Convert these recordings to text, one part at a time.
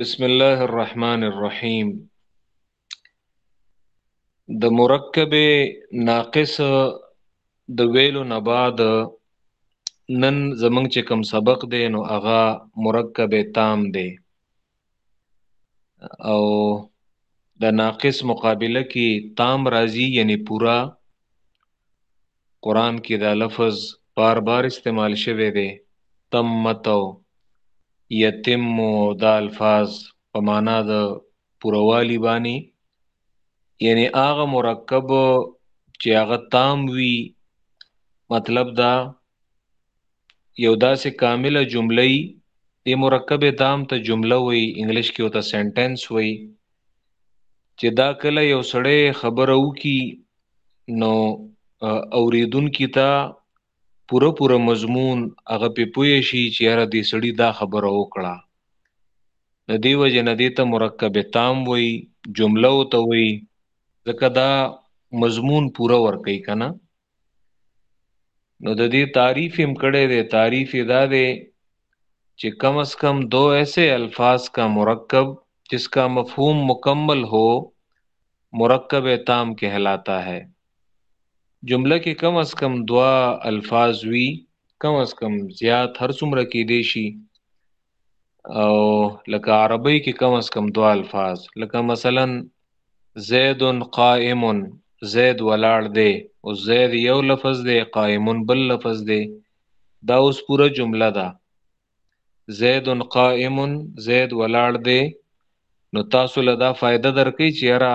بسم الله الرحمن الرحیم د مرکب ناقص د ویلو نه بعد نن زمنګ چې کوم سبق دی نو هغه مرکب تام دی او د ناقص مقابله کې تام راضی یعنی پورا قران کې دا لفظ بار بار استعمال شوی دی تمت او یتم او دا الفاظ په معنا د پوروالی باندې یعنی هغه مرکب چې هغه تام وی مطلب دا یو داسې کامله جمله یی دې مرکب دام ته جمله وی انګلیش کې وته سنټنس وی چې دا کله یو سړی خبره وکي نو اوریدونکو ته پوره پوره مضمون هغه په پوه شي چې یاره دې سړی دا خبره وکړه د دې وجه نه دې ته مرکب تام وی جمله او ته وی ځکه دا مضمون پوره ور کوي کنه نو د دې تعریف هم کړی دی تعریف یې دا دی چې کم از کم دو ایسے الفاظ کا مرکب جس کا مفہوم مکمل ہو مرکب تام کہلاتا ہے جمله کې کم از کم دوا الفاظ وی کم از کم زیات هر څومره کې دی شي او لکه عربی کې کم از کم دو الفاظ لکه مثلا زید قائم زید ولاړ دی او زید یو لفظ دی قائم بل لفظ دی دا اوس پوره جمله ده زید قائم زید ولاړ دی نو تاسو له دا فائدہ درکې چې را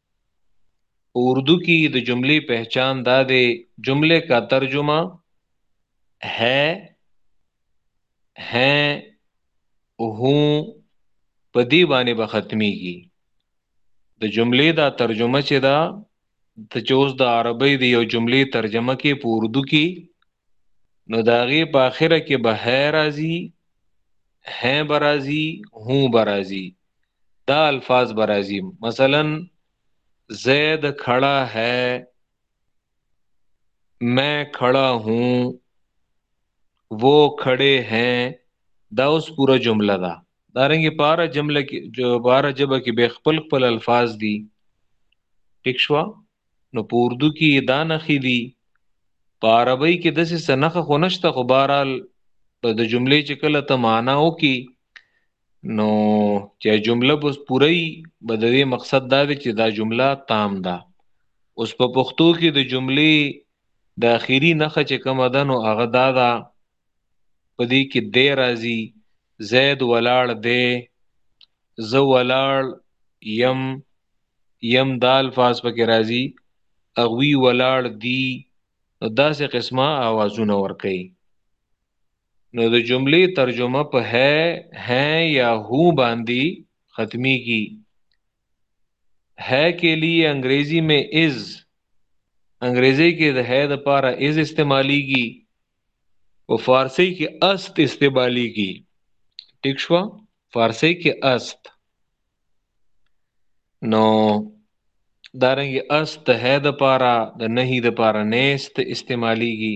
په اردو کې د جملې پهچان دا دی جملې کا ترجمه ہے ہیں هون په دې باندې به ختميږي د جملې دا ترجمه چې دا ته چې اوس د عربی دی یو جملې ترجمه کې په اردو کې نو داغه په اخره کې به راځي هه برازي هو برازي دا الفاظ برازي مثلا زید کھڑا ہے میں کھڑا ہوں وہ کھڑے ہیں دا اوس پورا جمله ده دا رنګ پارا جمله کې جو بار جبه کې به خپل خپل الفاظ دي ټیک شو نو په اردو کې دا نخې دي په عربی کې داسې سنخه خو نشته خو بهرال د جملې چې کله ته معنا وکي نو چې جمله بس پوره ای به د دې مقصد دا دی چې دا جمله تام ده اوس په پښتو کې د جملې د اخیری نخه چې کومه ده نو هغه دا ده په دې کې دی راځي زید ولاړ دی زه ولاړ یم یم دا الفاظ پکې راځي اغوی ولاړ دی نو داسې قسمه اوازونه ورکي نو د جملې ترجمه په هه هه یا هو باندې ختميږي هه کې لیے انګریزي مې از انګریزي کې د هه د پاره از استعماليږي او فارسی کې است استعماليږي ټیک شو فارسی کې است نو دارنګ است هه د پاره د نهي د پاره نهست استعماليږي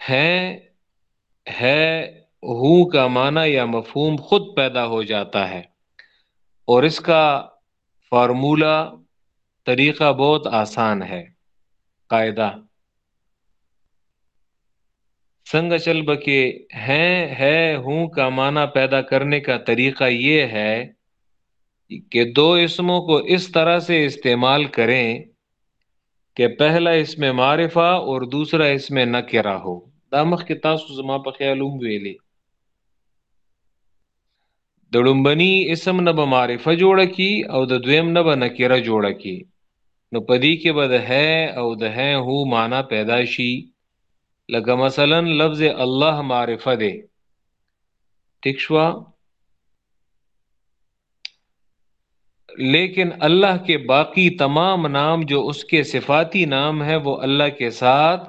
ہے ہے هو کا معنی یا مفہوم خود پیدا ہو جاتا ہے اور اس کا فارمولا طریقہ بہت آسان ہے قاعدہ سنگ چل بکے ہیں ہے ہوں کا معنی پیدا کرنے کا طریقہ یہ ہے कि दो इसमों को इस तरह से इस्तेमाल करें کې پهلا اسم معرفه او دوسرا اسم نکره هو دا مخ کې تاسو زما په خیال هم ویلې د لومبني اسم نه به معرفه جوړه کی او د دویم نه به نکره جوړه کی نو پدې کې به د هه او د هه هو معنا پیدا شي لکه مثلا لفظ الله معرفه ده ټیک شو لیکن اللہ کے باقی تمام نام جو اس کے صفاتی نام ہیں وہ اللہ کے ساتھ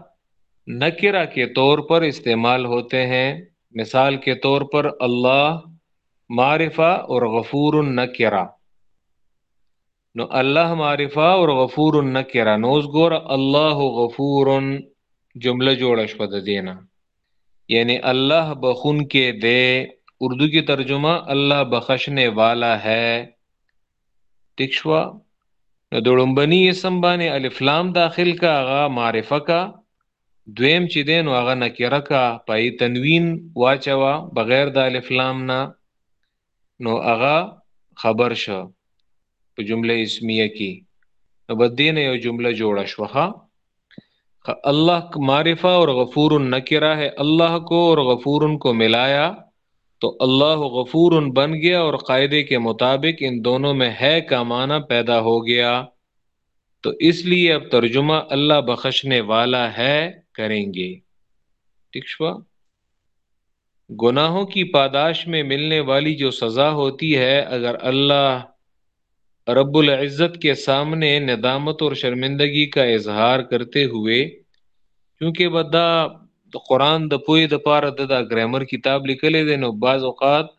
نکرہ کے طور پر استعمال ہوتے ہیں مثال کے طور پر اللہ معرفہ اور غفور النکرہ نو الله معرفه او غفور نکره نو اوس ګوره الله غفور جمله جوړه شوه د دینه یعنی الله بخون کې دی اردو کې ترجمه الله بخشنه والا ہے ٹھیک شوه نو د لومبني اسم باندې الف لام داخل کا هغه معرفه کا دویم چې دین هغه نکره کا پای تنوین واچوا بغیر د الف لام نه نو هغه خبر شو په جمله اسمیه کې نو بدین یو جمله جوړه شو ها الله معرفه اور غفور النکره ہے اللہ کو اور غفور کو ملایا تو اللہ غفور ان بن گیا اور قاعدے کے مطابق ان دونوں میں ہے کا معنی پیدا ہو گیا تو اس لیے اب ترجمہ اللہ بخشنے والا ہے کریں گے ګناهو کی پاداش مې ملنې والی جو سزا هوتی هې اګر الله رب العزت کې سامنې ندامت اور شرمندګی کا اظهار کرتې هوې چونکه به دا د قران د پوی د پاره د دا ګرامر کتاب لیکلې دې نو باز اوقات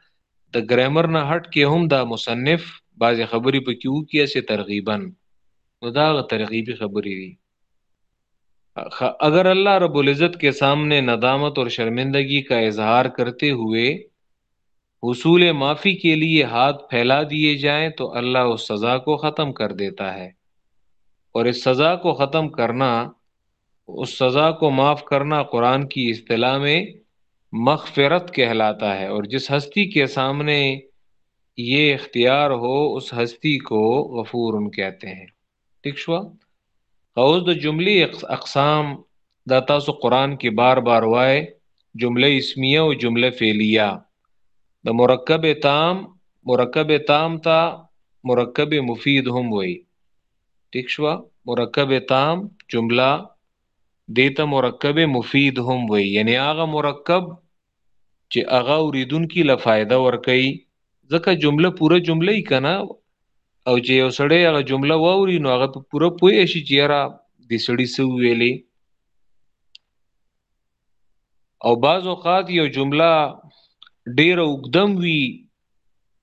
د ګرامر نه هټ کې هم دا مصنف باز خبرې پکې وکي سه ترغیبا نو دا غ ترغیبی خبرې دي اگر اللہ رب العزت کے سامنے ندامت اور شرمندگی کا اظہار کرتے ہوئے حصول معافی کے لیے ہاتھ پھیلا دیے جائیں تو اللہ اس سزا کو ختم کر دیتا ہے اور اس سزا کو ختم کرنا اس سزا کو معاف کرنا قرآن کی اصطلاح میں مغفرت کہلاتا ہے اور جس ہستی کے سامنے یہ اختیار ہو اس ہستی کو غفور ان کہتے ہیں ټیک شو اوس د جملې اقسام دا تاسو قران کې بار بار وای جمله اسمیه او جمله فعلیه د مرکب تام مرکب تام تا مرکب مفید هم وای ټیک شو مرکب تام جمله دیتا مرکب مفید هم وای یعنی هغه مرکب چې هغه اوریدونکو له فائدہ ورکړي ځکه جمله پوره جمله یې کنه او چې یو سړی هغه جمله ووري نو هغه په پوره پوي شي چې یاره د سړی سو ویلې او بعض اوقات یو جمله ډیر وګدم وی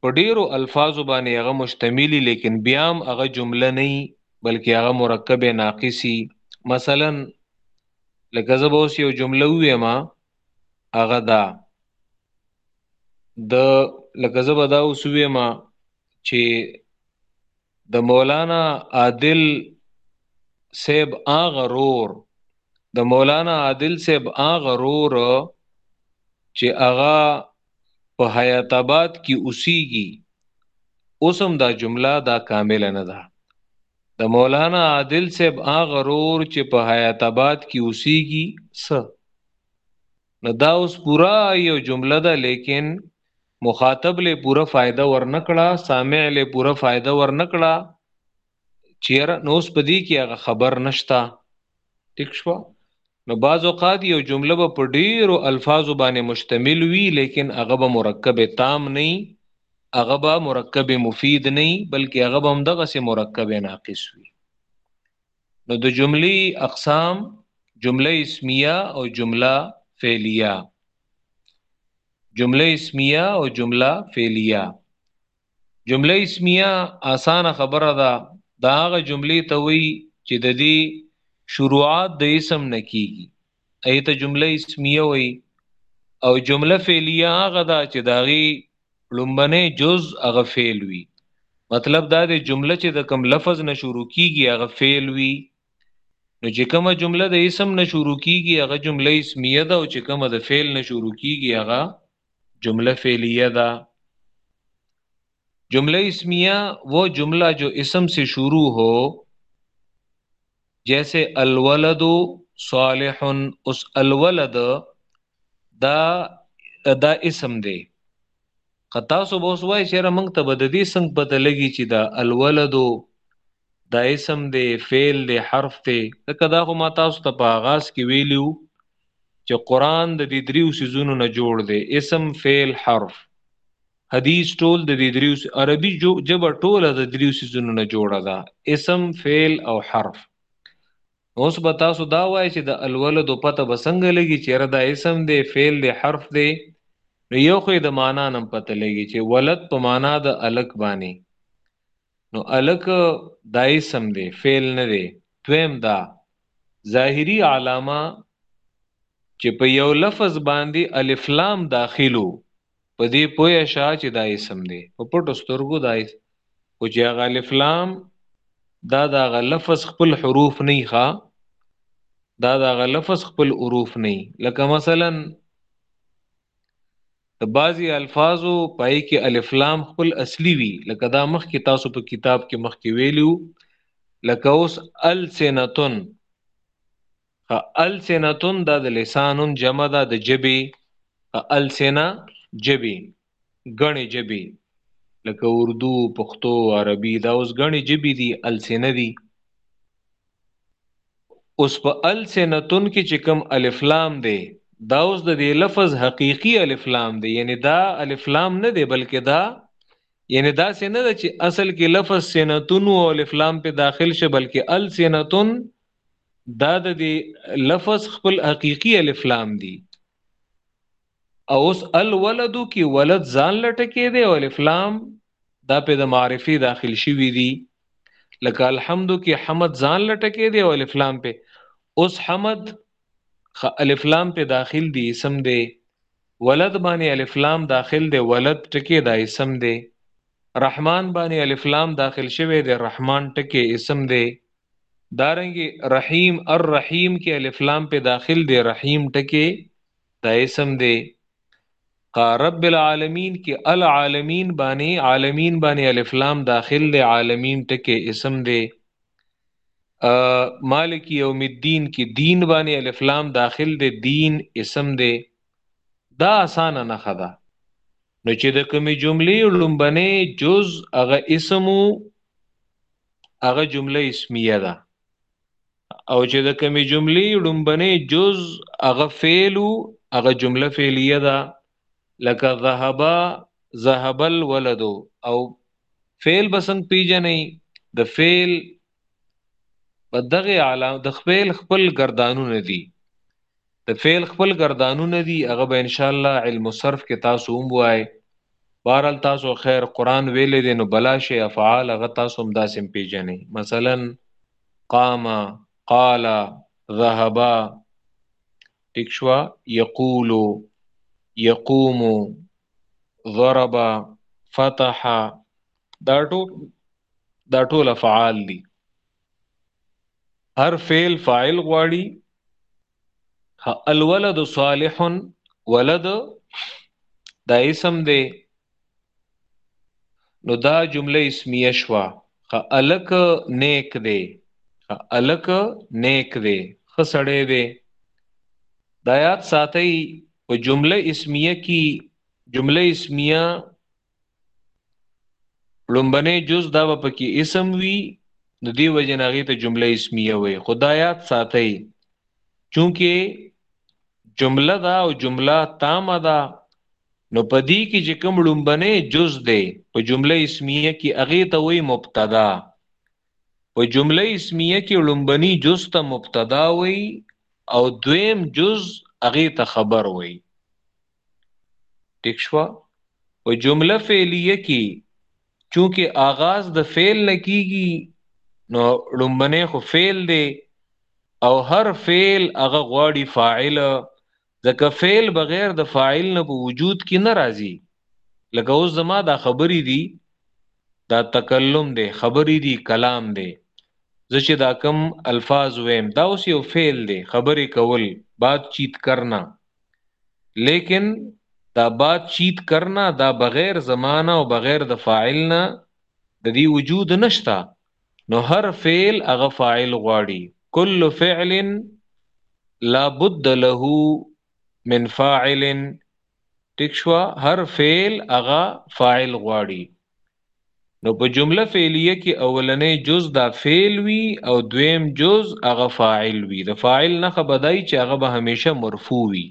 په ډیرو الفاظو باندې هغه مشتملی لیکن بیا هم هغه جمله نه بلکې هغه مرکب ناقصي مثلا لکه زه به اوس یو جمله ویم هغه دا د لکه زبا دا وسوي ما چې د مولانا عادل سیب آغا رور د مولانا عادل سیب آغا رور چې هغه په حیات آباد کې اوسیږي اوسم دا جمله دا کامل نه ده د مولانا عادل صاحب هغه رور چې په حیات آباد کې اوسیږي س نو دا اوس پورا یو جمله ده لیکن مخاطب له پوره فائدہ ورنکړه سامع له پوره فائدہ ورنکړه چیر نو اوس پدی کې هغه خبر نشتا ټیک شو نو بعض اوقات یو جمله به په ډیرو الفاظو باندې مشتمل وي لیکن هغه به مرکب تام نه هغه به مرکب مفید نه بلکې هغه به هم دغه سه مرکب ناقص وي نو د جملې اقسام جمله اسمیه او جمله فعلیه جمله اسمیه او جمله فعلیه جمله اسمیه آسانه خبره ده دا هغه جملې ته وی چې د دې شروعات د اسم نه کیږي ایته جمله اسمیه وی او جمله فعلیه هغه ده چې داغي لومبنه جز هغه فعل وی مطلب دا د جمله چې د کم لفظ نه شروع کیږي هغه فعل وی نو چې کومه جمله د اسم نه شروع کیږي هغه جمله اسمیه ده او چې کومه د فعل نه شروع کیږي هغه جمله فعلیه ده جمله اسمیه وہ جمله جو اسم سے شروع ہو جیسے الولد صالح اس الولد دا دا اسم دی قطا سو بوس وای چې رمنګ ته بد دې څنګه پته لګي چې دا الولد دا اسم دی فعل دی حرف دی دا کدا خو ما تاسو ته په آغاز کې ویلیو چې قران د دې دریو سيزونو نه جوړ دی اسم فعل حرف حدیث ټول د دې دریو عربي جو جبر ټول د دریو سيزونو نه جوړه ده اسم فعل او حرف اوس به تاسو دا وای چې د الولد پته بسنګ لګي چې ردا اسم دی فعل دی حرف دی نو یو خو د معنا نم پته لګي چې ولد په معنا د الک باندې نو الک دا اسم دی فعل نه دی دویم دا ظاهری علامه چې په یو لفظ باندې الف لام داخلو په دې پوهه شا چې دا اسم دی په پټو سترګو دا او چې هغه الف لام دا دا غ لفظ خپل حروف نه ښه دا دا غ لفظ خپل حروف نه لکه مثلا د بعضی الفاظو پای کې الف لام خپل اصلي وي لکه دا مخ کې تاسو په کتاب کې مخ کې ویلو لکه اوس السنتون السنتون دا د لسانون جمع ده د جبي السنا جبي غني جبي لکه اردو پښتو عربي دا اوس غني جبي دي السنه دي اوس په السنتن کې چې کوم الف لام دی دا اوس د دې لفظ حقيقي الف لام دی یعنی دا الف لام نه دی بلکې دا یعنی دا څه نه ده چې اصل کې لفظ سنتون او الف لام په داخل شه بلکې السنتون دا د دې لفظ خپل حقيقي الف لام دی او اوس الولد کې ولد ځان لټکې دی او الف لام دا په د معرفي داخل شوی دی لکه الحمد کې حمد ځان لټکې دی او الف لام په اوس حمد خ الف لام په داخل دی اسم دی ولد باندې الف لام داخل دی ولد ټکی دا اسم دی رحمان باندې الف لام داخل شوی دی رحمان ټکی اسم دی دارنګي رحیم الرحیم کې الف لام په داخل دی رحیم ټکی دا اسم دی قا رب العالمین کې العالمین باندې عالمین باندې الف لام داخل دی عالمین ټکه اسم دی مالک یوم الدین کې دین باندې الف لام داخل دی دین اسم دی دا اسانه نه خدا نو چې د کومې جملې لومبنه جز هغه اسمو هغه جمله اسمیه ده او چې د کمی جملی ډمبنه جز اغه فعلو اغه جمله فعلیه ده لکه ذهبا ذهب الولد او فعل بسنګ پیجنې د فعل په دغه عالم د خپل خپل گردانونه دي د فعل خپل گردانونه دي هغه به ان شاء الله علم الصرف کې تاسو هم وای بهرال تاسو خیر قران ویلې دي نو بلا شی افعال هغه تاسو هم داسم پیژنې مثلا قام قال ذهب تکشوا یقول یقوم ضرب فتح دا ټول دا ټول افعال دي هر فعل فاعل غواړي الولد صالح ولد دا اسم دی نو دا جمله اسمیه شوا الک نیک دی الک نیک دی خسړې دی دا یاد ساتي په جمله اسمیه کې جمله اسمیه لومبنه جز دا به پکې اسم وي نو دی وجه ناغي ته جمله اسمیه وي خدایات ساتي چونکه جمله دا او جمله تامه ده نو پدې کې چې کوم لومبنه جز ده په جمله اسمیه کې اغه ته وي مبتدا په جمله اسمیه کې لومبني جز ته مبتدا وي او دویم جز اغه ته خبر وي ټیک شو په جمله فعلیه کې چونکه آغاز د فعل نه کیږي نو لومبنه خو فعل دی او هر فعل هغه غواړي فاعل ځکه فعل بغیر د فاعل نه په وجود کې نه راځي لکه اوس زما دا خبرې دي دا تکلم دی خبرې دي کلام دی زه چې دا کم الفاظ ویم دا اوس یو فعل دی خبرې کول بات چیت کرنا لیکن دا بات چیت کرنا دا بغیر زمانه او بغیر د فاعل نه د دې وجود نشتا نو هر فعل هغه فاعل غواړي کل فعل لا بد له من فاعل ټیک شو هر فعل هغه فاعل غواړي نو په جمله فعلیه کې اولنې جز دا فعل وي او دویم جز هغه فاعل وي د فاعل نه خبدای چې هغه به همیشه مرفوع وي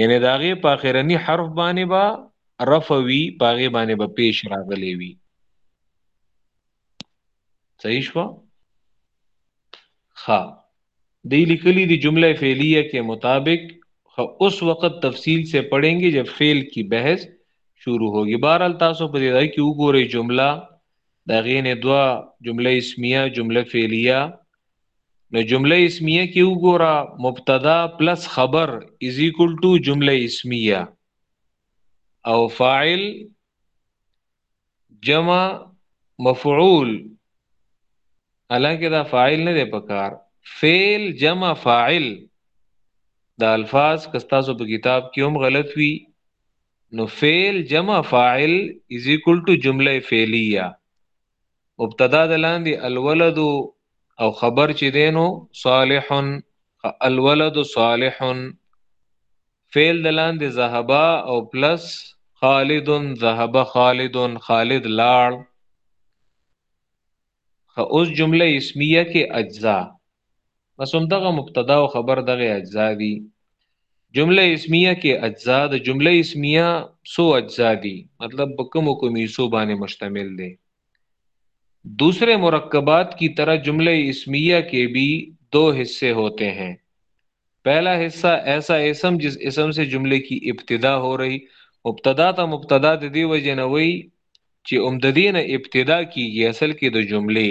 یعنی داغه په اخرنی حرف باندې با رفع وي پاغه باندې به پیش راغلی وي صحیح شو ها دی لیکلی دی جمله فعلیه کې مطابق اس وقت تفصیل سے پڑھیں گے جب فعل کی بحث شروع ہوگی بہرحال تاسو په دې ځای کې وګورئ جمله دا غینې دوا جمله اسمیه جمله فعلیه نو جمله اسمیه کې وګوره مبتدا پلس خبر از ایکول ټو جمله اسمیه او فاعل جمع مفعول الانکه دا فاعل نه دی پکار فعل جمع فاعل دا الفاظ کستاسو په کتاب کې هم غلط وي نو فعل جمع فاعل از ایکول ټو جمله فعلیه مبتدا د لاندې الولد او خبر چې دینو صالح الولد صالح فعل د لاندې ذهبا او پلس خالد ذهب خالد خالد لاړ خو اوس جمله اسمیه کې اجزا بس همدغه مبتدا او خبر دغه اجزا دي جمله اسمیه کې اجزا د جمله اسمیه سو اجزا دي مطلب په کوم کوم حصو باندې مشتمل دي دوسرے مرکبات کی طرح جملے اسمیہ کے بھی دو حصے ہوتے ہیں پہلا حصہ ایسا اسم جس اسم سے جملے کی ابتدا ہو رہی مبتدا تا مبتدا د دی وجه نه وای چې اومددین ابتدا کیږي اصل کې د جملې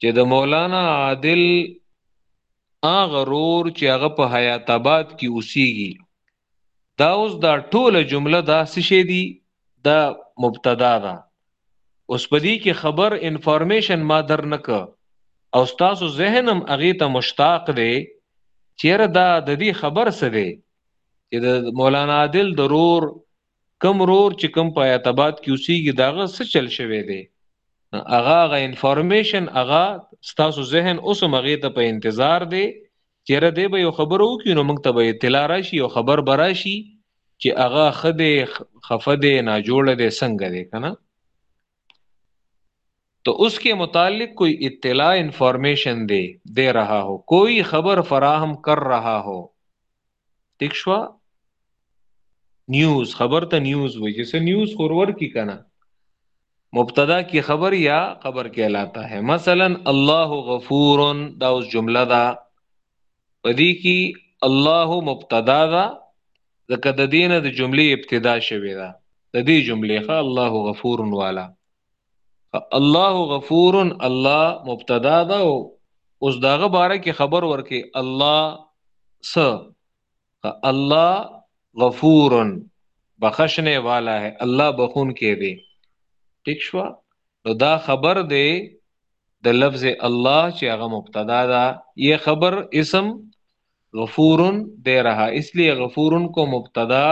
چې د مولانا عادل هغه رور چې هغه په حیات آباد کې اوسېږي دا اوس دا ټوله جمله دا څه شي دي دا مبتدا ده اوس په دې کې خبر انفارمیشن ما در نه که او تاسو ذهن هم هغه ته مشتاق دی چیرې دا د دې خبر څه دی چې د مولانا عادل ضرور کوم ورور چې کوم په حیات آباد کې اوسېږي داغه څه چل شوی دی هغه هغه انفارمیشن هغه ستاسو ذهن اوس مغه ته په انتظار دی چیرې دی به یو خبر وو کینو موږ ته به اطلاع راشي او خبر براشي چې هغه خده خفده نه جوړه ده څنګه ده کنه تو اس کے متعلق کوئی اطلاع انفارمیشن دے دے رہا ہو کوئی خبر فراہم کر رہا ہو تکشوا نیوز خبر تا نیوز ہوئی جیسے نیوز خورور کی کنا مبتدا کی خبر یا خبر کہلاتا ہے مثلا اللہ غفور دا اس جملہ دا پدی کی اللہ مبتدا دا ځکه د دې نه د جملې ابتدا شوې ده د دې جملې ښه الله غفور والا الله غفور الله مبتدا ده او اوس داغه باره کې خبر ورکې الله س الله غفور بخشنه والا ہے الله بخون کې دی ٹھیک شو نو دا خبر دی د لفظ الله چې هغه مبتدا ده یې خبر اسم غفور دے رہا اس لیے غفور کو مبتدا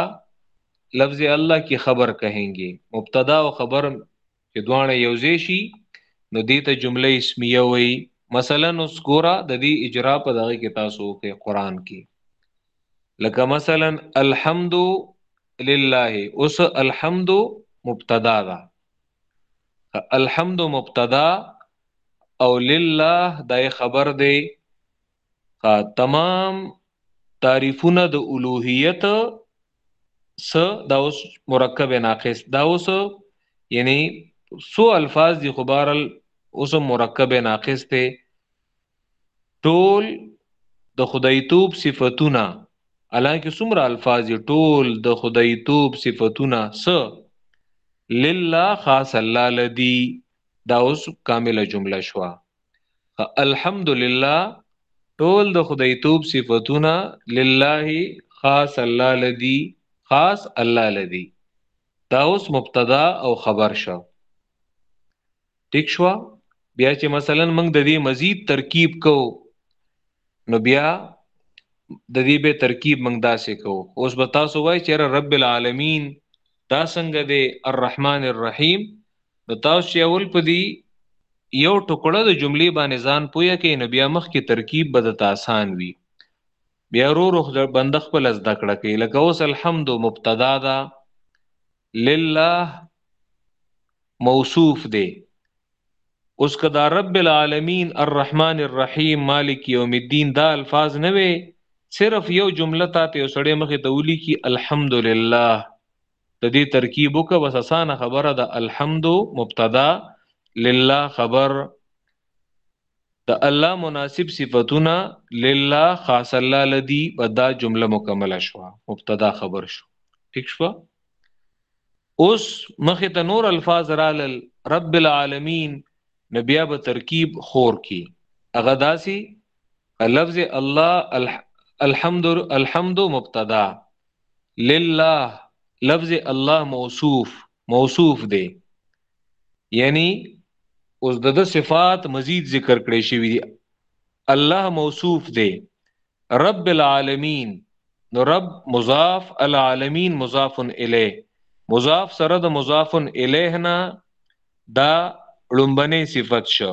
لفظ الله کی خبر کہیں گے مبتدا او خبر چې دواړه یوځای شي نو دې ته جمله اسمیه وایي مثلا اوس ګوره د دې اجرا په دغه کې تاسو کې قران کې لکه مثلا الحمد لله اوس الحمد مبتدا ده الحمد مبتدا او لله دای خبر دی ها تمام تعریفونه د الوهیت س دا اوس مرکب ناقص دا اوس یعنی سو الفاظ دی خبرل اوس مرکب ناقص ته ټول د خدایتوب صفاتونه الانکه څومره الفاظ ټول د خدایتوب صفاتونه س لله خاص الله لدی دا اوس کامله جمله شوه الحمدلله ټول د خدایتوب صفاتونه لله خاص الله لدی خاص الله لدی دا اوس مبتدا او خبر شو ټیک شو بیا چې مثلا موږ د دې مزید ترکیب کو نو بیا د دې به ترکیب موږ داسې کو اوس به تاسو وای چې رب العالمین دا څنګه دی الرحمن الرحیم نو تاسو چې اول په دي یو ټکړه د جملې باندې ځان پوهه کې نو بیا مخ کې ترکیب به د تاسان وي بیا رو روخ د بند خپل از دکړه کې لکه اوس الحمد مبتدا دا لله موصوف دی اوس کدا رب العالمین الرحمن الرحیم مالک یوم الدین دا الفاظ نه وي صرف یو جمله ته ته سړی مخه ته ولي کی الحمدلله ته دې ترکیب وکړه بس اسانه خبره ده الحمد مبتدا لله خبر د الله مناسب صفاتونه لله خاص الله لدی و دا جمله مکمله شو مبتدا خبر شو ٹھیک شو اوس مخه ته نور الفاظ رال رب العالمین نبیا به ترکیب خور کی اغه داسی لفظ الله الحمد الحمد مبتدا لله لفظ الله موصوف موصوف دی یعنی اوس د صفات مزید ذکر کړی شوی دی الله موصوف دی رب العالمین نو رب مضاف العالمین مضاف الیه مضاف سره د مضاف الیه نه دا لومبنه صفت شو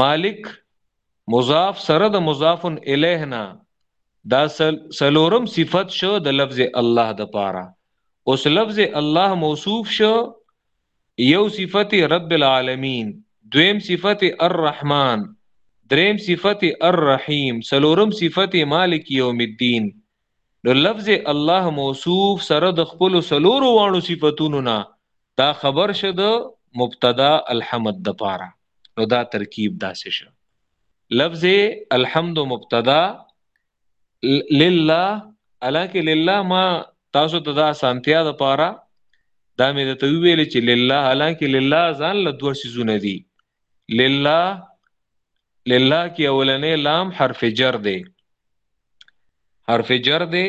مالک مضاف سره د مضاف الیه نه دا سلورم صفت شو د لفظ الله د پاره اوس لفظ الله موصوف شو یو صفت رب العالمین دویم صفت الرحمن دریم صفت الرحیم سلورم صفت مالک یوم الدین نو لفظ الله موصوف سره د خپل سلورو وانو صفاتونو نه دا خبر شه د مبتدا الحمد د پاره نو دا ترکیب داسې شه لفظ الحمد مبتدا لله الکه لله ما تاسو ته دا سانتیا د پاره دا مې د ته ویل چې لله الکه لله ځان له دوه سيزونه دي لله لله کې اولنې لام حرف جر دی حرف جر دی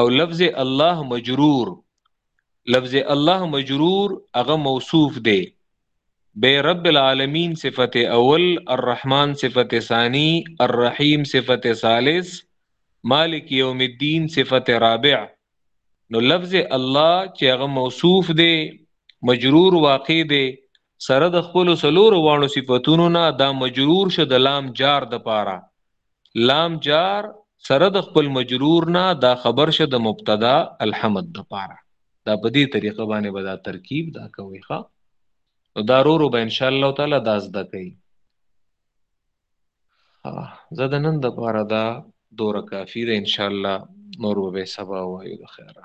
او لفظ الله مجرور لفظ الله مجرور هغه موصوف دی به رب العالمین صفت اول الرحمن صفت ثانی الرحیم صفت ثالث مالک یوم الدین صفت رابع نو لفظ الله چې هغه موصوف دی مجرور واقع دی سره د خپل سلور وانو صفاتونو نه دا مجرور شو د لام جار د پاره لام جار سره د خپل مجرور نه دا خبر شه د مبتدا الحمد د پاره دا په دې طریقه باندې به دا ترکیب دا کوي ښا نو دا رورو به ان شاء الله تعالی دا زده کوي زه د نن د پاره دا دوره کافی ده ان شاء الله نور به سبا وایو د خیره